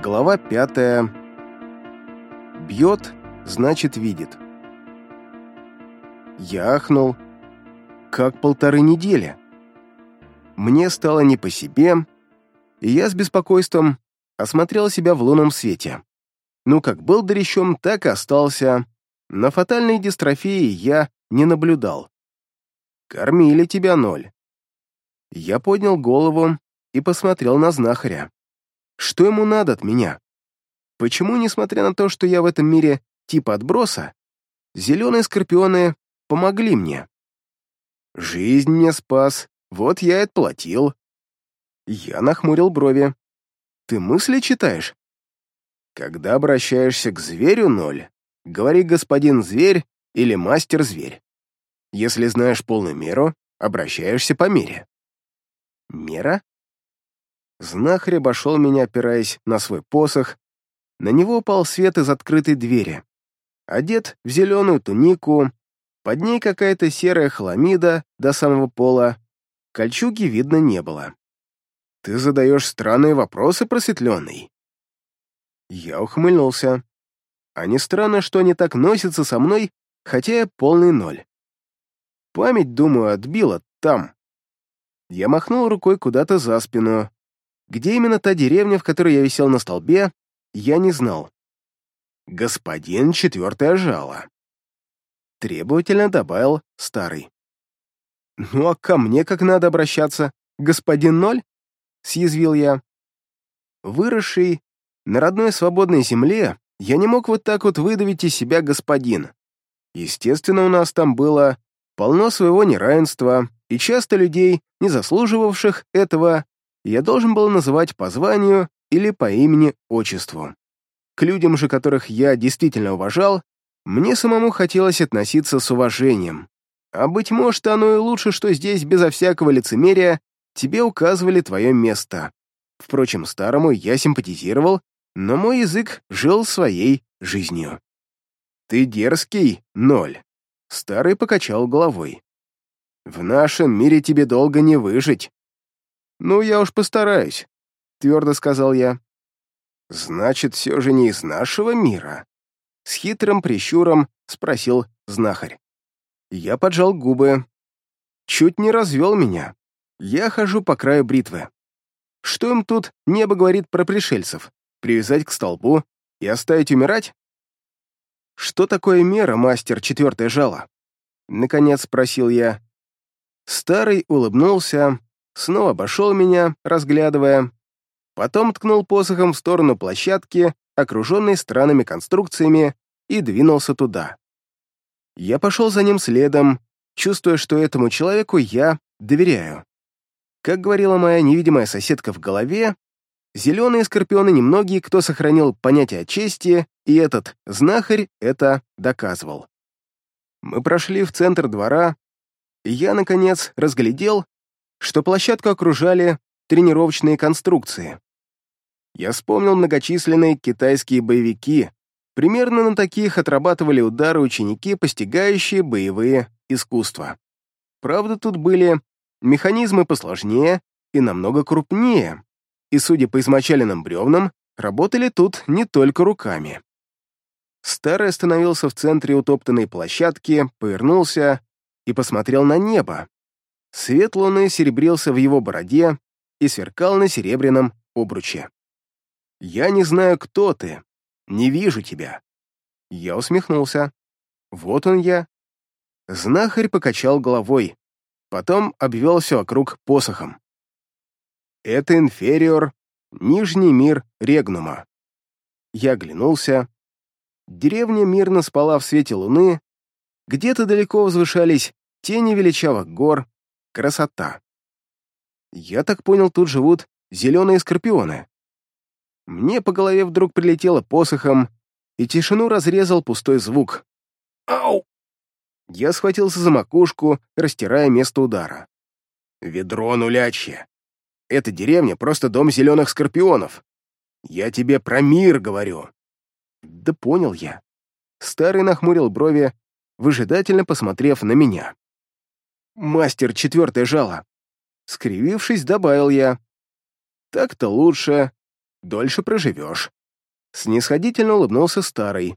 Глава 5. Бьет, значит, видит. Я ахнул. Как полторы недели. Мне стало не по себе, и я с беспокойством осмотрел себя в лунном свете. Ну, как был дрящом, так и остался. На фатальной дистрофии я не наблюдал. «Кормили тебя ноль». Я поднял голову и посмотрел на знахаря. Что ему надо от меня? Почему, несмотря на то, что я в этом мире типа отброса, зеленые скорпионы помогли мне? Жизнь мне спас, вот я и отплатил. Я нахмурил брови. Ты мысли читаешь? Когда обращаешься к зверю ноль, говори господин зверь или мастер зверь. Если знаешь полную меру, обращаешься по мере. Мера? Знахарь обошел меня, опираясь на свой посох. На него пал свет из открытой двери. Одет в зеленую тунику, под ней какая-то серая хламида до самого пола. Кольчуги видно не было. «Ты задаешь странные вопросы, просветленный?» Я ухмыльнулся. А не странно, что они так носятся со мной, хотя я полный ноль. Память, думаю, отбила там. Я махнул рукой куда-то за спину, где именно та деревня, в которой я висел на столбе, я не знал. «Господин четвертое жало», — требовательно добавил старый. «Ну а ко мне как надо обращаться? Господин Ноль?» — съязвил я. Выросший на родной свободной земле, я не мог вот так вот выдавить из себя господин. Естественно, у нас там было полно своего неравенства и часто людей, не заслуживавших этого, я должен был называть по званию или по имени-отчеству. К людям же, которых я действительно уважал, мне самому хотелось относиться с уважением. А быть может, оно и лучше, что здесь безо всякого лицемерия тебе указывали твое место. Впрочем, старому я симпатизировал, но мой язык жил своей жизнью. «Ты дерзкий, ноль», — старый покачал головой. «В нашем мире тебе долго не выжить. «Ну, я уж постараюсь», — твердо сказал я. «Значит, все же не из нашего мира?» С хитрым прищуром спросил знахарь. Я поджал губы. Чуть не развел меня. Я хожу по краю бритвы. Что им тут небо говорит про пришельцев? Привязать к столбу и оставить умирать? Что такое мера, мастер четвертое жало? Наконец спросил я. Старый улыбнулся, снова обошел меня, разглядывая, потом ткнул посохом в сторону площадки, окруженной странными конструкциями, и двинулся туда. Я пошел за ним следом, чувствуя, что этому человеку я доверяю. Как говорила моя невидимая соседка в голове, зеленые скорпионы немногие, кто сохранил понятие чести, и этот знахарь это доказывал. Мы прошли в центр двора, и я, наконец, разглядел что площадку окружали тренировочные конструкции. Я вспомнил многочисленные китайские боевики, примерно на таких отрабатывали удары ученики, постигающие боевые искусства. Правда, тут были механизмы посложнее и намного крупнее, и, судя по измочаленным бревнам, работали тут не только руками. Старый остановился в центре утоптанной площадки, повернулся и посмотрел на небо, Свет луны серебрился в его бороде и сверкал на серебряном обруче. «Я не знаю, кто ты. Не вижу тебя». Я усмехнулся. «Вот он я». Знахарь покачал головой, потом обвел все вокруг посохом. «Это инфериор, нижний мир Регнума». Я оглянулся. Деревня мирно спала в свете луны, где-то далеко возвышались тени величавых гор, Красота. Я так понял, тут живут зеленые скорпионы. Мне по голове вдруг прилетело посохом, и тишину разрезал пустой звук. «Ау!» Я схватился за макушку, растирая место удара. «Ведро нулячье! Эта деревня — просто дом зеленых скорпионов! Я тебе про мир говорю!» «Да понял я». Старый нахмурил брови, выжидательно посмотрев на меня мастер четвертое жало!» Скривившись, добавил я. «Так-то лучше. Дольше проживешь». Снисходительно улыбнулся старый.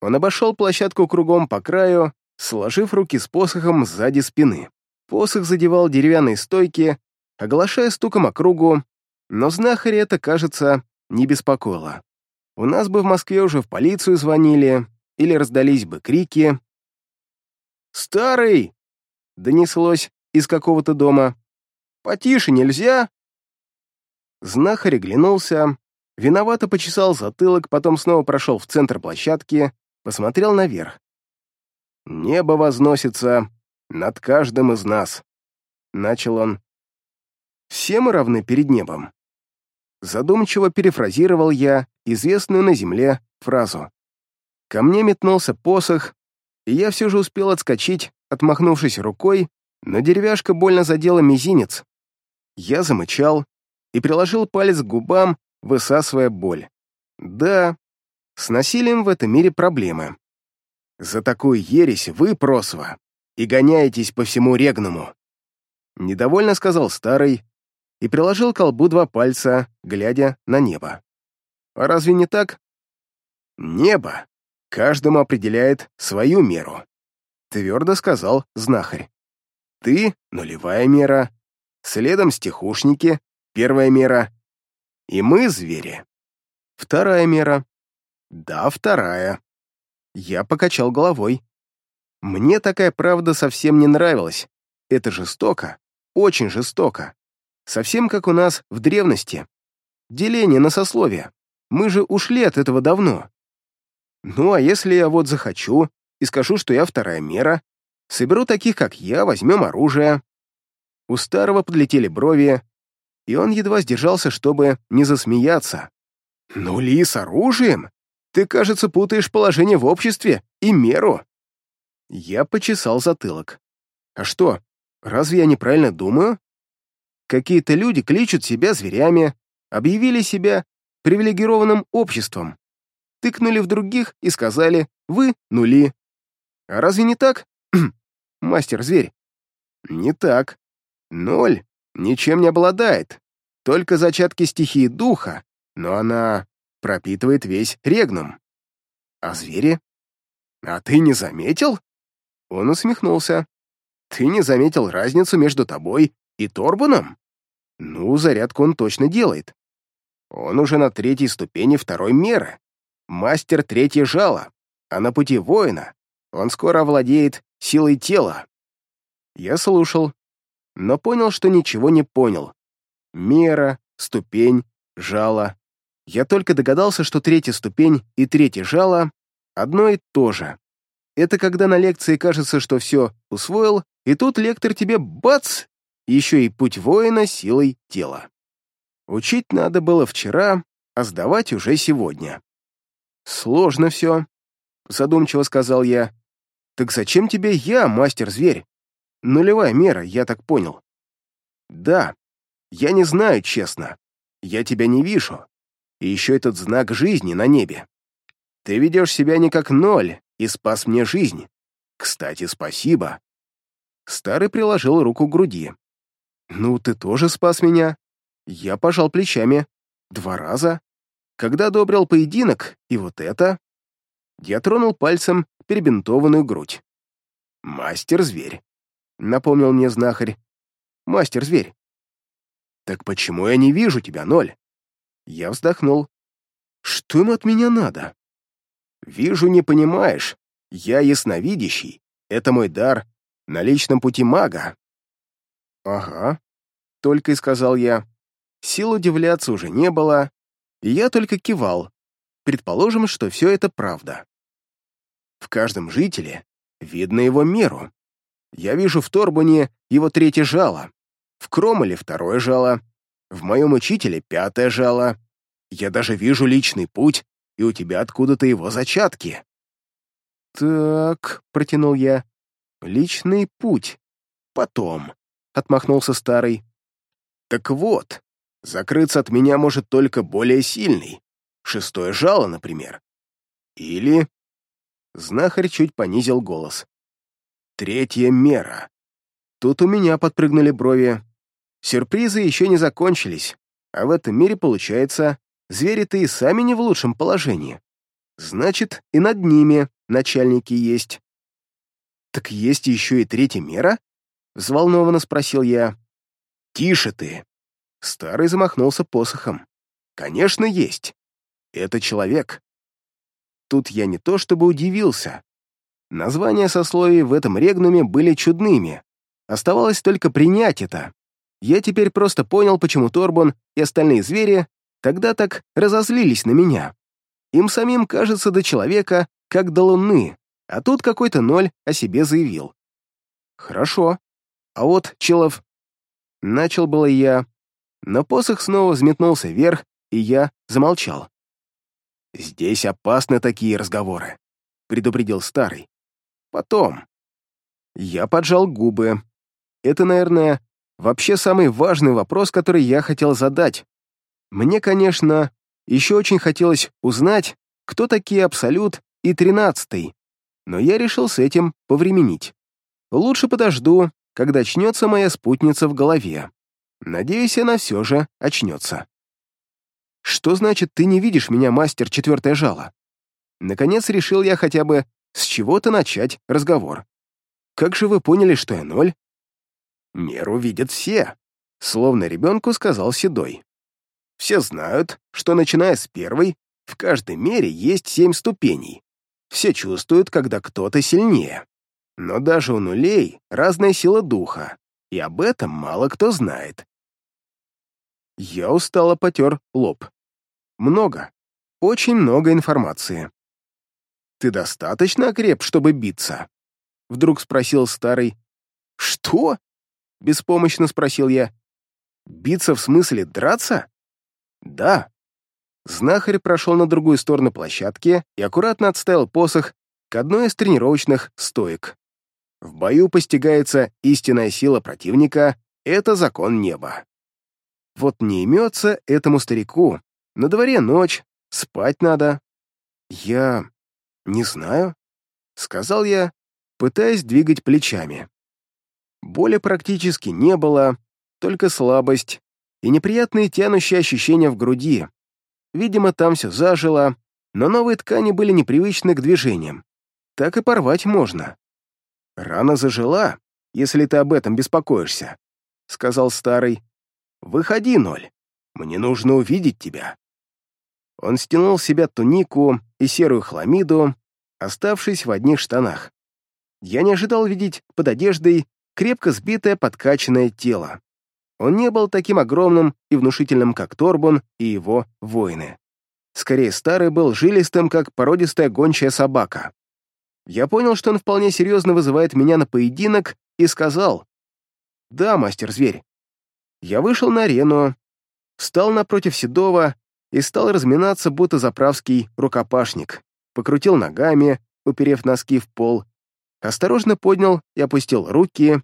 Он обошел площадку кругом по краю, сложив руки с посохом сзади спины. Посох задевал деревянные стойки, оглашая стуком округу, но знахаря это, кажется, не беспокоило. У нас бы в Москве уже в полицию звонили или раздались бы крики. «Старый, донеслось из какого-то дома. «Потише нельзя!» Знахарь глянулся, виновато почесал затылок, потом снова прошел в центр площадки, посмотрел наверх. «Небо возносится над каждым из нас», — начал он. «Все мы равны перед небом». Задумчиво перефразировал я известную на земле фразу. Ко мне метнулся посох, и я все же успел отскочить отмахнувшись рукой, но деревяшка больно задела мизинец. Я замычал и приложил палец к губам, высасывая боль. Да, с насилием в этом мире проблемы. За такую ересь вы, просва, и гоняетесь по всему регному. Недовольно сказал старый и приложил к колбу два пальца, глядя на небо. А разве не так? Небо каждому определяет свою меру твердо сказал знахарь. Ты — нулевая мера, следом стихушники, первая мера, и мы — звери. Вторая мера. Да, вторая. Я покачал головой. Мне такая правда совсем не нравилась. Это жестоко, очень жестоко. Совсем как у нас в древности. Деление на сословия. Мы же ушли от этого давно. Ну, а если я вот захочу, и скажу, что я вторая мера. Соберу таких, как я, возьмем оружие». У старого подлетели брови, и он едва сдержался, чтобы не засмеяться. «Ну, Ли, с оружием? Ты, кажется, путаешь положение в обществе и меру». Я почесал затылок. «А что, разве я неправильно думаю?» Какие-то люди кличут себя зверями, объявили себя привилегированным обществом, тыкнули в других и сказали «вы нули». А разве не так? Мастер-зверь. Не так. Ноль ничем не обладает. Только зачатки стихии духа, но она пропитывает весь регнум. А звери? А ты не заметил? Он усмехнулся. Ты не заметил разницу между тобой и Торбаном? Ну, зарядку он точно делает. Он уже на третьей ступени второй меры. Мастер третье жало, а на пути воина он скоро овладеет силой тела. Я слушал, но понял, что ничего не понял. Мера, ступень, жало. Я только догадался, что третья ступень и третье жало одно и то же. Это когда на лекции кажется, что все усвоил, и тут лектор тебе бац! Еще и путь воина силой тела. Учить надо было вчера, а сдавать уже сегодня. «Сложно все», — задумчиво сказал я, так зачем тебе я, мастер-зверь? Нулевая мера, я так понял. Да, я не знаю, честно. Я тебя не вижу. И еще этот знак жизни на небе. Ты ведешь себя не как ноль и спас мне жизнь. Кстати, спасибо. Старый приложил руку к груди. «Ну, ты тоже спас меня». Я пожал плечами. Два раза. Когда одобрил поединок, и вот это... Я тронул пальцем перебинтованную грудь. «Мастер-зверь», — напомнил мне знахарь. «Мастер-зверь». «Так почему я не вижу тебя, Ноль?» Я вздохнул. «Что им от меня надо?» «Вижу, не понимаешь. Я ясновидящий. Это мой дар на личном пути мага». «Ага», — только и сказал я. Сил удивляться уже не было, и я только кивал. Предположим, что все это правда. В каждом жителе видно его меру. Я вижу в Торбуне его третье жало, в Кромоле второе жало, в моем учителе пятое жало. Я даже вижу личный путь, и у тебя откуда-то его зачатки». «Так», — протянул я, — «личный путь. Потом», — отмахнулся старый. «Так вот, закрыться от меня может только более сильный, шестое жало, например. Или Знахарь чуть понизил голос. «Третья мера. Тут у меня подпрыгнули брови. Сюрпризы еще не закончились, а в этом мире, получается, звери-то и сами не в лучшем положении. Значит, и над ними начальники есть». «Так есть еще и третья мера?» — взволнованно спросил я. «Тише ты!» Старый замахнулся посохом. «Конечно, есть. Это человек. Тут я не то чтобы удивился. Названия сословий в этом регнуме были чудными. Оставалось только принять это. Я теперь просто понял, почему Торбон и остальные звери тогда так разозлились на меня. Им самим кажется до человека, как до луны, а тут какой-то ноль о себе заявил. Хорошо. А вот, Челов... Начал было я, но посох снова взметнулся вверх, и я замолчал. «Здесь опасны такие разговоры», — предупредил старый. «Потом». Я поджал губы. Это, наверное, вообще самый важный вопрос, который я хотел задать. Мне, конечно, еще очень хотелось узнать, кто такие Абсолют и Тринадцатый, но я решил с этим повременить. Лучше подожду, когда очнется моя спутница в голове. Надеюсь, она все же очнется. Что значит, ты не видишь меня, мастер, четвертое жало? Наконец решил я хотя бы с чего-то начать разговор. Как же вы поняли, что я ноль? Меру видят все, словно ребенку сказал Седой. Все знают, что, начиная с первой, в каждой мере есть семь ступеней. Все чувствуют, когда кто-то сильнее. Но даже у нулей разная сила духа, и об этом мало кто знает. Я устало потер лоб. Много, очень много информации. «Ты достаточно окреп, чтобы биться?» Вдруг спросил старый. «Что?» — беспомощно спросил я. «Биться в смысле драться?» «Да». Знахарь прошел на другую сторону площадки и аккуратно отставил посох к одной из тренировочных стоек. В бою постигается истинная сила противника — это закон неба. Вот не имется этому старику. На дворе ночь, спать надо. Я не знаю, сказал я, пытаясь двигать плечами. Боли практически не было, только слабость и неприятные тянущие ощущения в груди. Видимо, там все зажило, но новые ткани были непривычны к движениям. Так и порвать можно. Рана зажила, если ты об этом беспокоишься, сказал старый, «Выходи, Ноль! Мне нужно увидеть тебя!» Он стянул с себя тунику и серую хламиду, оставшись в одних штанах. Я не ожидал видеть под одеждой крепко сбитое подкачанное тело. Он не был таким огромным и внушительным, как Торбун и его воины. Скорее, старый был жилистым, как породистая гончая собака. Я понял, что он вполне серьезно вызывает меня на поединок, и сказал, «Да, мастер-зверь, я вышел на арену, встал напротив Седова и стал разминаться, будто заправский рукопашник. Покрутил ногами, уперев носки в пол. Осторожно поднял и опустил руки.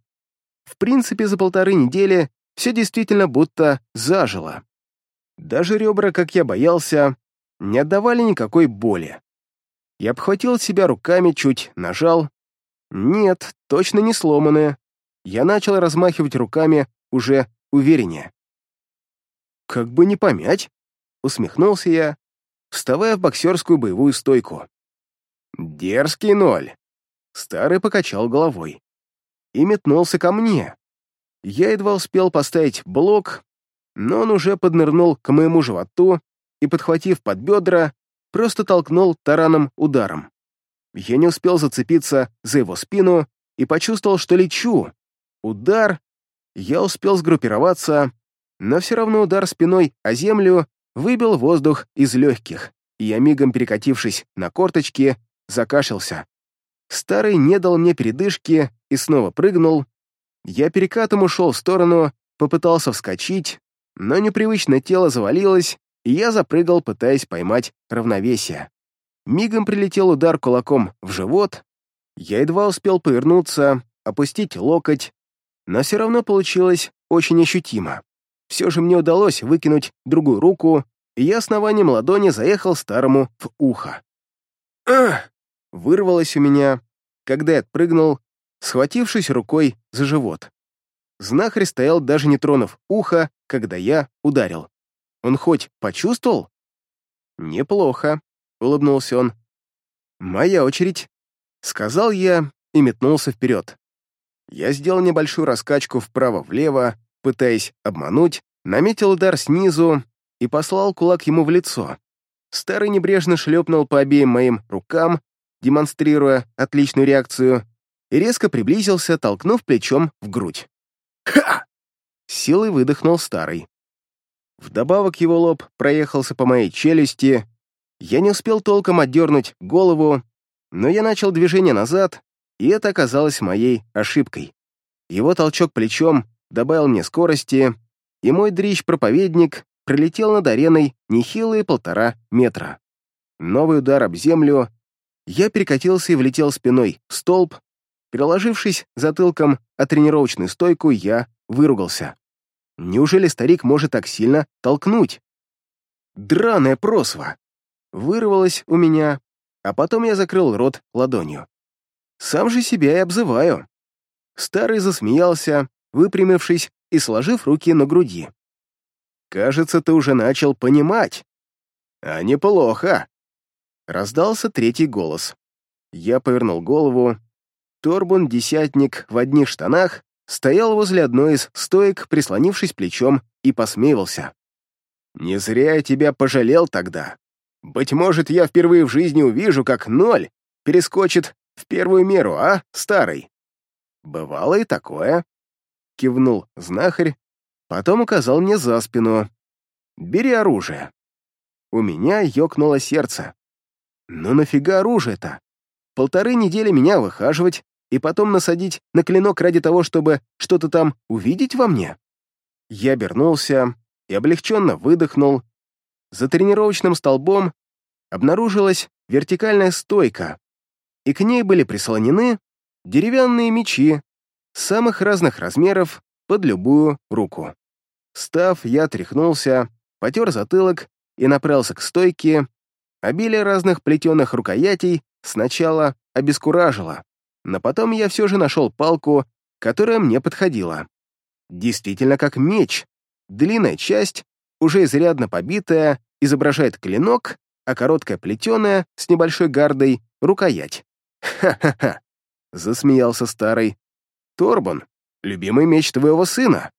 В принципе, за полторы недели все действительно будто зажило. Даже ребра, как я боялся, не отдавали никакой боли. Я обхватил себя руками, чуть нажал. Нет, точно не сломанные. Я начал размахивать руками уже увереннее. «Как бы не помять!» — усмехнулся я, вставая в боксерскую боевую стойку. «Дерзкий ноль!» — старый покачал головой. И метнулся ко мне. Я едва успел поставить блок, но он уже поднырнул к моему животу и, подхватив под бедра, просто толкнул тараном ударом. Я не успел зацепиться за его спину и почувствовал, что лечу. Удар, я успел сгруппироваться, но все равно удар спиной о землю выбил воздух из легких, и я мигом перекатившись на корточки, закашлялся. Старый не дал мне передышки и снова прыгнул. Я перекатом ушел в сторону, попытался вскочить, но непривычно тело завалилось, и я запрыгал, пытаясь поймать равновесие. Мигом прилетел удар кулаком в живот. Я едва успел повернуться, опустить локоть, но все равно получилось очень ощутимо. Все же мне удалось выкинуть другую руку, и я основанием ладони заехал старому в ухо. «Ах!» — вырвалось у меня, когда я отпрыгнул, схватившись рукой за живот. Знахарь стоял, даже не тронув ухо, когда я ударил. Он хоть почувствовал? «Неплохо», — улыбнулся он. «Моя очередь», — сказал я и метнулся вперед. Я сделал небольшую раскачку вправо-влево, пытаясь обмануть, наметил удар снизу и послал кулак ему в лицо. Старый небрежно шлепнул по обеим моим рукам, демонстрируя отличную реакцию, и резко приблизился, толкнув плечом в грудь. «Ха!» — силой выдохнул старый. Вдобавок его лоб проехался по моей челюсти. Я не успел толком отдернуть голову, но я начал движение назад, и это оказалось моей ошибкой. Его толчок плечом добавил мне скорости, и мой дрищ-проповедник прилетел над ареной нехилые полтора метра. Новый удар об землю. Я перекатился и влетел спиной в столб. Переложившись затылком о тренировочную стойку, я выругался. Неужели старик может так сильно толкнуть? Драная просва! Вырвалась у меня, а потом я закрыл рот ладонью. Сам же себя и обзываю». Старый засмеялся, выпрямившись и сложив руки на груди. «Кажется, ты уже начал понимать». «А неплохо!» Раздался третий голос. Я повернул голову. Торбун-десятник в одних штанах стоял возле одной из стоек, прислонившись плечом, и посмеивался. «Не зря я тебя пожалел тогда. Быть может, я впервые в жизни увижу, как ноль перескочит в первую меру, а, старый?» «Бывало и такое», — кивнул знахарь, потом указал мне за спину. «Бери оружие». У меня ёкнуло сердце. «Ну нафига оружие-то? Полторы недели меня выхаживать и потом насадить на клинок ради того, чтобы что-то там увидеть во мне?» Я обернулся и облегченно выдохнул. За тренировочным столбом обнаружилась вертикальная стойка, и к ней были прислонены деревянные мечи самых разных размеров под любую руку. Став, я тряхнулся, потер затылок и направился к стойке. Обилие разных плетеных рукоятей сначала обескуражило, но потом я все же нашел палку, которая мне подходила. Действительно как меч. Длинная часть, уже изрядно побитая, изображает клинок, а короткая плетеная с небольшой гардой — рукоять. Ха-ха-ха. Засмеялся старый. Торбан, любимый меч твоего сына.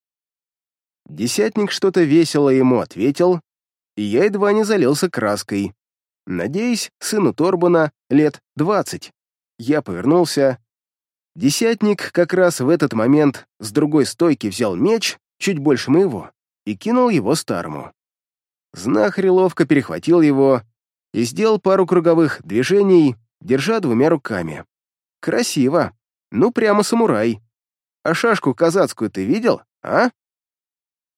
Десятник что-то весело ему ответил, и я едва не залился краской. Надеюсь, сыну Торбана лет двадцать. Я повернулся. Десятник как раз в этот момент с другой стойки взял меч, чуть больше моего, и кинул его старому. Знахарь ловко перехватил его и сделал пару круговых движений, держа двумя руками. «Красиво! Ну, прямо самурай! А шашку казацкую ты видел, а?»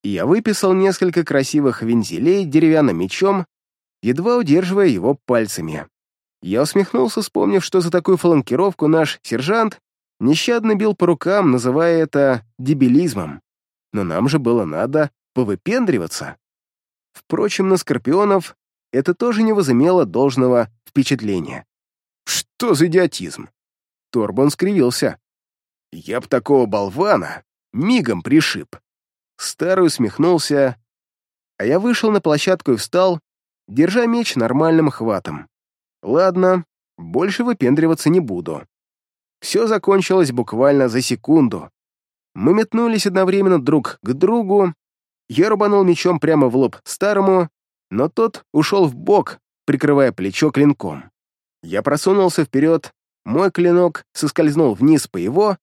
Я выписал несколько красивых вензелей деревянным мечом, едва удерживая его пальцами. Я усмехнулся, вспомнив, что за такую фланкировку наш сержант нещадно бил по рукам, называя это дебилизмом. Но нам же было надо повыпендриваться. Впрочем, на скорпионов это тоже не возымело должного впечатления. Что за идиотизм?» Торбон скривился. «Я б такого болвана мигом пришиб!» Старый усмехнулся, а я вышел на площадку и встал, держа меч нормальным хватом. «Ладно, больше выпендриваться не буду». Все закончилось буквально за секунду. Мы метнулись одновременно друг к другу. Я рубанул мечом прямо в лоб старому, но тот ушел в бок, прикрывая плечо клинком. Я просунулся вперед, мой клинок соскользнул вниз по его,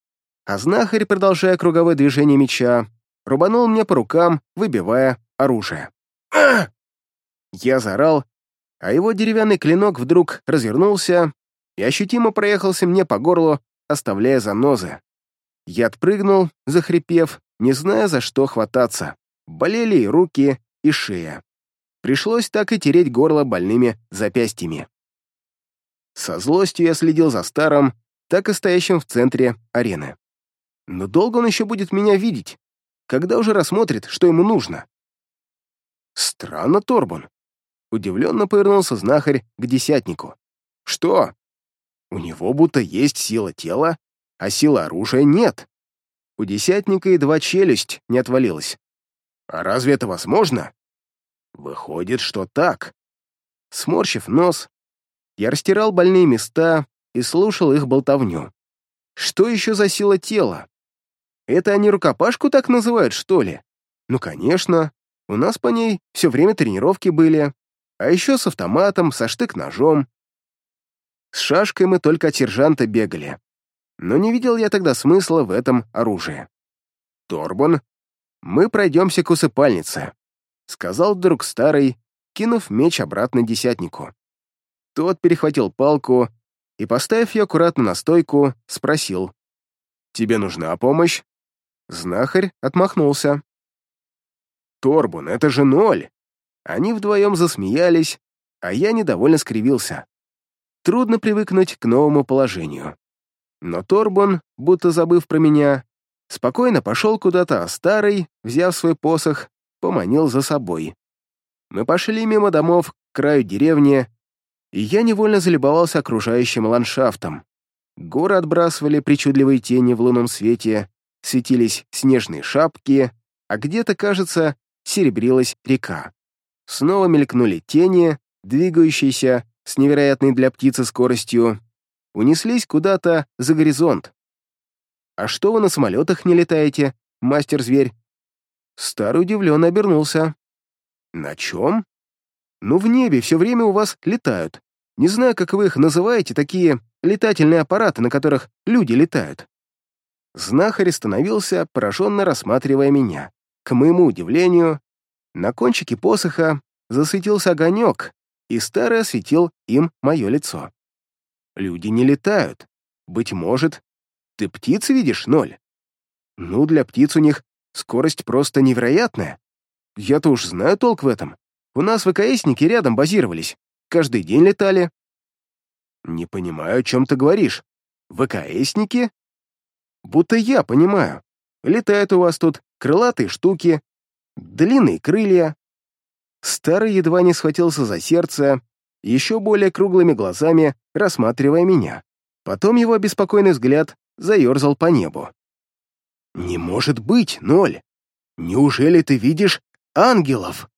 а знахарь, продолжая круговое движение меча, рубанул мне по рукам, выбивая оружие. Я заорал, а его деревянный клинок вдруг развернулся и ощутимо проехался мне по горлу, оставляя занозы. Я отпрыгнул, захрипев, не зная, за что хвататься. Болели и руки, и шея. Пришлось так и тереть горло больными запястьями. Со злостью я следил за старым, так и стоящим в центре арены. Но долго он еще будет меня видеть, когда уже рассмотрит, что ему нужно. Странно, Торбун. Удивленно повернулся знахарь к десятнику. Что? У него будто есть сила тела, а сила оружия нет. У десятника едва челюсть не отвалилась. А разве это возможно? Выходит, что так. Сморщив нос, я растирал больные места и слушал их болтовню. Что еще за сила тела? Это они рукопашку так называют, что ли? Ну, конечно. У нас по ней все время тренировки были. А еще с автоматом, со штык-ножом. С шашкой мы только от сержанта бегали. Но не видел я тогда смысла в этом оружии. Торбон, мы пройдемся к усыпальнице», — сказал вдруг старый, кинув меч обратно десятнику. Тот перехватил палку и, поставив ее аккуратно на стойку, спросил. «Тебе нужна помощь?» Знахарь отмахнулся. «Торбун, это же ноль!» Они вдвоем засмеялись, а я недовольно скривился. Трудно привыкнуть к новому положению. Но Торбун, будто забыв про меня, спокойно пошел куда-то, а старый, взяв свой посох, поманил за собой. Мы пошли мимо домов к краю деревни, и я невольно залюбовался окружающим ландшафтом. Горы отбрасывали причудливые тени в лунном свете, светились снежные шапки, а где-то, кажется, серебрилась река. Снова мелькнули тени, двигающиеся с невероятной для птицы скоростью, унеслись куда-то за горизонт. «А что вы на самолетах не летаете, мастер-зверь?» Старый удивленно обернулся. «На чем?» «Ну, в небе все время у вас летают. Не знаю, как вы их называете, такие летательные аппараты, на которых люди летают». Знахарь становился пораженно рассматривая меня. К моему удивлению, на кончике посоха засветился огонек, и старый осветил им мое лицо. «Люди не летают. Быть может, ты птиц видишь, Ноль?» «Ну, для птиц у них скорость просто невероятная. Я-то уж знаю толк в этом. У нас ВКСники рядом базировались каждый день летали». «Не понимаю, о чем ты говоришь. ВКСники?» «Будто я понимаю. Летают у вас тут крылатые штуки, длинные крылья». Старый едва не схватился за сердце, еще более круглыми глазами рассматривая меня. Потом его беспокойный взгляд заерзал по небу. «Не может быть, Ноль! Неужели ты видишь ангелов?»